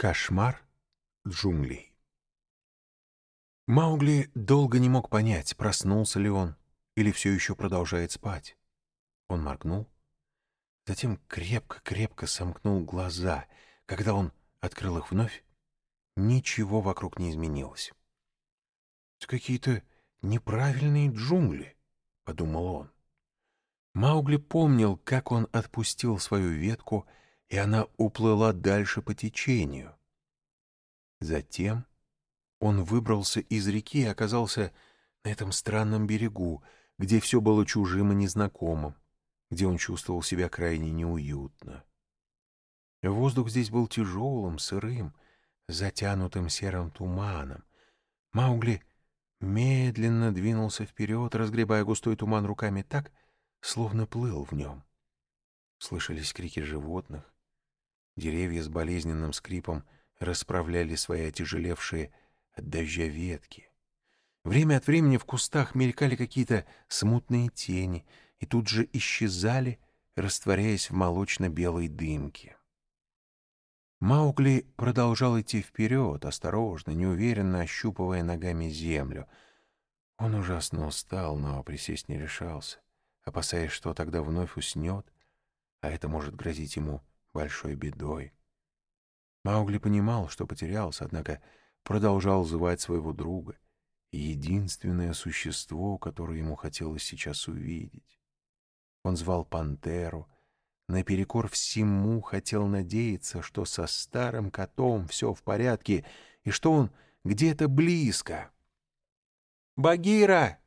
Кошмар джунглей. Маугли долго не мог понять, проснулся ли он или все еще продолжает спать. Он моргнул, затем крепко-крепко сомкнул глаза. Когда он открыл их вновь, ничего вокруг не изменилось. «Это какие-то неправильные джунгли», — подумал он. Маугли помнил, как он отпустил свою ветку — и она уплыла дальше по течению. Затем он выбрался из реки и оказался на этом странном берегу, где все было чужим и незнакомым, где он чувствовал себя крайне неуютно. Воздух здесь был тяжелым, сырым, затянутым серым туманом. Маугли медленно двинулся вперед, разгребая густой туман руками так, словно плыл в нем. Слышались крики животных, Деревья с болезненным скрипом расправляли свои отяжелевшие от дождя ветки. Время от времени в кустах мелькали какие-то смутные тени и тут же исчезали, растворяясь в молочно-белой дымке. Маугли продолжал идти вперед, осторожно, неуверенно ощупывая ногами землю. Он ужасно устал, но присесть не решался, опасаясь, что тогда вновь уснет, а это может грозить ему большой бедой. Маугли понимал, что потерялся, однако продолжал звать своего друга, единственное существо, которое ему хотелось сейчас увидеть. Он звал пантеру, наперекор всему хотел надеяться, что со старым котом все в порядке и что он где-то близко. «Багира!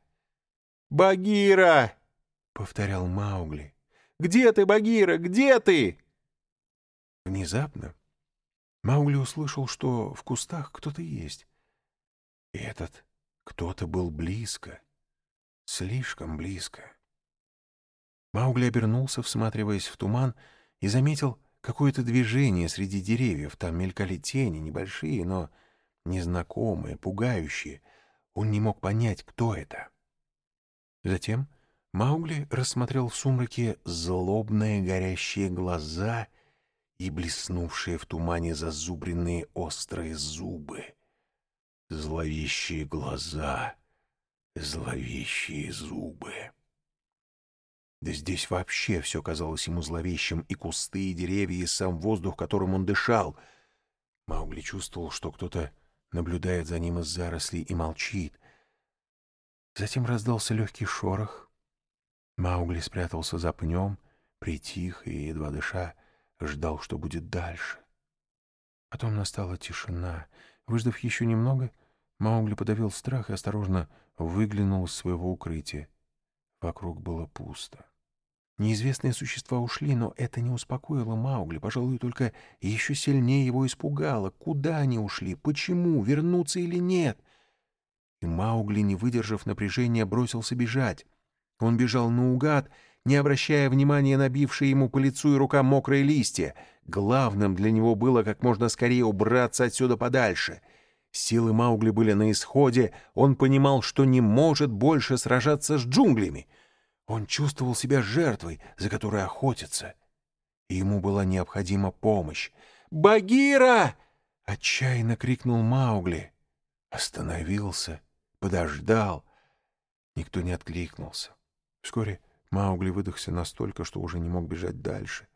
Багира!» — повторял Маугли. «Где ты, Багира? Где ты?» Внезапно Маугли услышал, что в кустах кто-то есть. И этот кто-то был близко, слишком близко. Маугли обернулся, всматриваясь в туман, и заметил какое-то движение среди деревьев. Там мелькали тени, небольшие, но незнакомые, пугающие. Он не мог понять, кто это. Затем Маугли рассмотрел в сумраке злобные горящие глаза — и блеснувшие в тумане зазубренные острые зубы. Зловещие глаза, зловещие зубы. Да здесь вообще все казалось ему зловещим, и кусты, и деревья, и сам воздух, которым он дышал. Маугли чувствовал, что кто-то наблюдает за ним из зарослей и молчит. Затем раздался легкий шорох. Маугли спрятался за пнем, притих и, едва дыша, ждал, что будет дальше. Потом настала тишина. Выждав еще немного, Маугли подавил страх и осторожно выглянул из своего укрытия. Вокруг было пусто. Неизвестные существа ушли, но это не успокоило Маугли, пожалуй, только еще сильнее его испугало. Куда они ушли? Почему? Вернуться или нет? И Маугли, не выдержав напряжения, бросился бежать. Он бежал наугад, не обращая внимания на бившие ему по лицу и рукам мокрые листья. Главным для него было как можно скорее убраться отсюда подальше. Силы Маугли были на исходе, он понимал, что не может больше сражаться с джунглями. Он чувствовал себя жертвой, за которой охотятся. Ему была необходима помощь. «Багира!» — отчаянно крикнул Маугли. Остановился, подождал. Никто не откликнулся. Вскоре Маугли выдохся настолько, что уже не мог бежать дальше,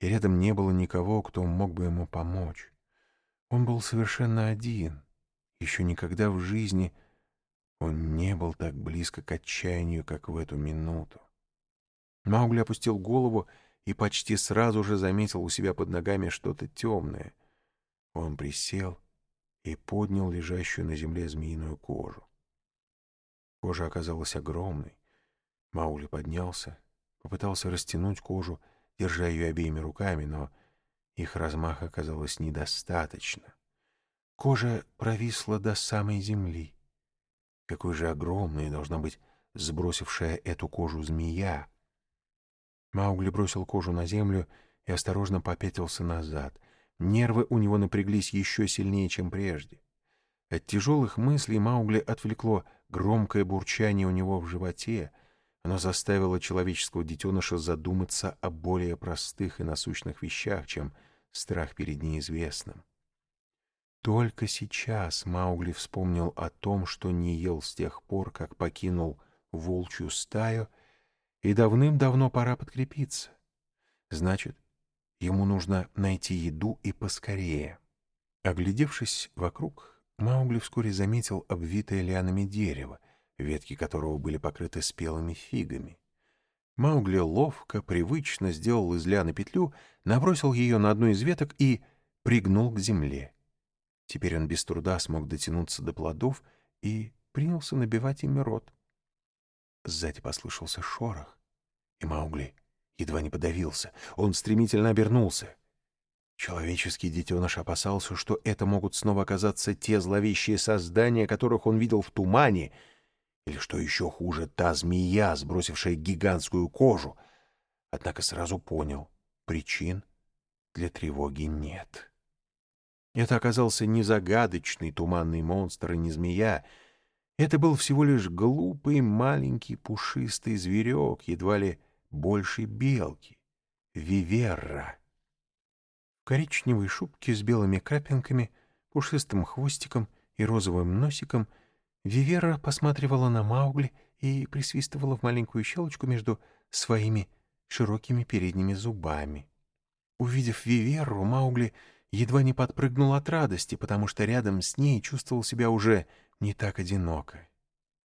и рядом не было никого, кто мог бы ему помочь. Он был совершенно один. Еще никогда в жизни он не был так близко к отчаянию, как в эту минуту. Маугли опустил голову и почти сразу же заметил у себя под ногами что-то темное. Он присел и поднял лежащую на земле змеиную кожу. Кожа оказалась огромной, Маули поднялся, попытался растянуть кожу, держа ее обеими руками, но их размаха оказалось недостаточно. Кожа провисла до самой земли. Какой же огромной должна быть сбросившая эту кожу змея. Маугли бросил кожу на землю и осторожно попятился назад. Нервы у него напряглись еще сильнее, чем прежде. От тяжелых мыслей Маугли отвлекло громкое бурчание у него в животе — оно заставило человеческого детеныша задуматься о более простых и насущных вещах, чем страх перед неизвестным. Только сейчас Маугли вспомнил о том, что не ел с тех пор, как покинул волчью стаю, и давным-давно пора подкрепиться. Значит, ему нужно найти еду и поскорее. Оглядевшись вокруг, Маугли вскоре заметил обвитое лианами дерево, ветки которого были покрыты спелыми фигами. Маугли ловко, привычно сделал из лианы петлю, набросил ее на одну из веток и пригнул к земле. Теперь он без труда смог дотянуться до плодов и принялся набивать ими рот. Сзади послышался шорох, и Маугли едва не подавился. Он стремительно обернулся. Человеческий детеныш опасался, что это могут снова оказаться те зловещие создания, которых он видел в тумане, или, что еще хуже, та змея, сбросившая гигантскую кожу. Однако сразу понял — причин для тревоги нет. Это оказался не загадочный туманный монстр и не змея. Это был всего лишь глупый маленький пушистый зверек, едва ли больше белки. Виверра. В коричневой шубке с белыми крапинками, пушистым хвостиком и розовым носиком Вивера посматривала на Маугли и присвистывала в маленькую щелочку между своими широкими передними зубами. Увидев Виверу, Маугли едва не подпрыгнул от радости, потому что рядом с ней чувствовал себя уже не так одиноко.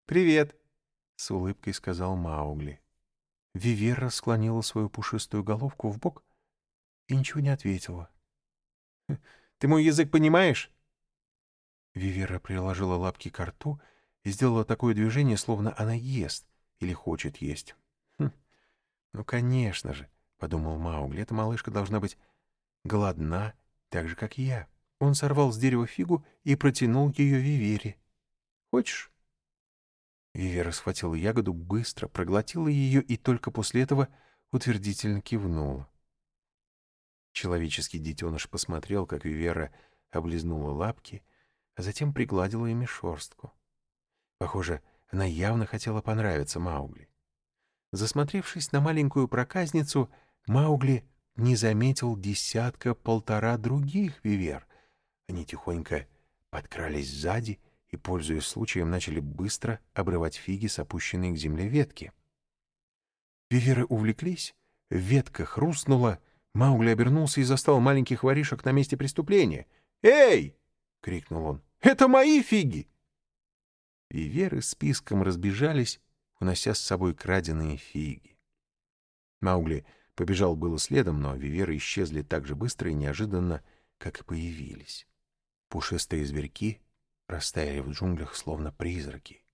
«Привет!» — с улыбкой сказал Маугли. Вивера склонила свою пушистую головку в бок и ничего не ответила. «Хм, «Ты мой язык понимаешь?» Вивера приложила лапки к рту и сделала такое движение, словно она ест или хочет есть. «Хм, «Ну, конечно же», — подумал Маугли, — «эта малышка должна быть голодна так же, как я. Он сорвал с дерева фигу и протянул ее Вивере. «Хочешь?» Вивера схватила ягоду, быстро проглотила ее и только после этого утвердительно кивнула. Человеческий детеныш посмотрел, как Вивера облизнула лапки, а затем пригладила ими шерстку. Похоже, она явно хотела понравиться Маугли. Засмотревшись на маленькую проказницу, Маугли не заметил десятка-полтора других вивер. Они тихонько подкрались сзади и, пользуясь случаем, начали быстро обрывать фиги с опущенной к земле ветки. Виверы увлеклись, ветка хрустнула, Маугли обернулся и застал маленьких воришек на месте преступления. «Эй!» — крикнул он. «Это мои фиги!» Виверы списком разбежались, унося с собой краденые фиги. Маугли Побежал было следом, но виверы исчезли так же быстро и неожиданно, как и появились. Пушистые зверьки растаяли в джунглях, словно призраки.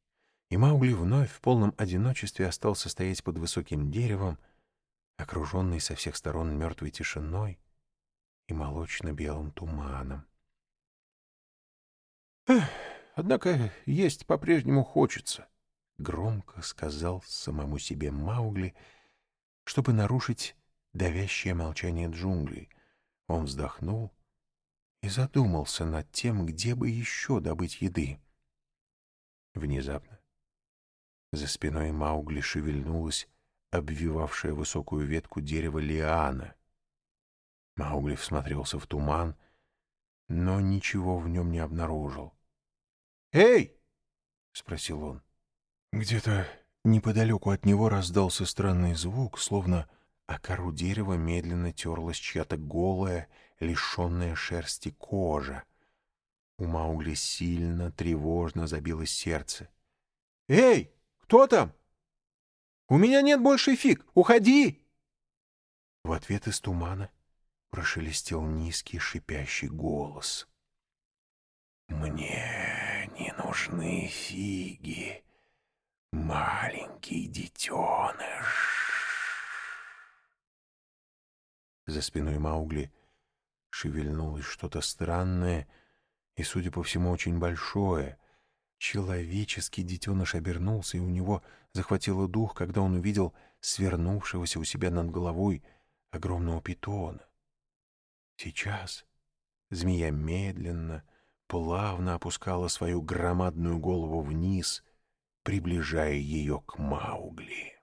И Маугли вновь в полном одиночестве остался стоять под высоким деревом, окруженный со всех сторон мертвой тишиной и молочно-белым туманом. «Однако есть по-прежнему хочется», — громко сказал самому себе Маугли — чтобы нарушить давящее молчание джунглей. Он вздохнул и задумался над тем, где бы еще добыть еды. Внезапно за спиной Маугли шевельнулась обвивавшая высокую ветку дерева лиана. Маугли всмотрелся в туман, но ничего в нем не обнаружил. «Эй!» — спросил он. Где-то Неподалеку от него раздался странный звук, словно о кору дерева медленно терлась чья-то голая, лишенная шерсти кожа. У Маугли сильно, тревожно забилось сердце. «Эй, кто там? У меня нет больше фиг! Уходи!» В ответ из тумана прошелестел низкий шипящий голос. «Мне не нужны фиги!» маленький детеныш. За спиной Маугли шевельнулось что-то странное и, судя по всему, очень большое. Человеческий детеныш обернулся, и у него захватило дух, когда он увидел свернувшегося у себя над головой огромного питона. Сейчас змея медленно, плавно опускала свою громадную голову вниз — приближая ее к Маугли.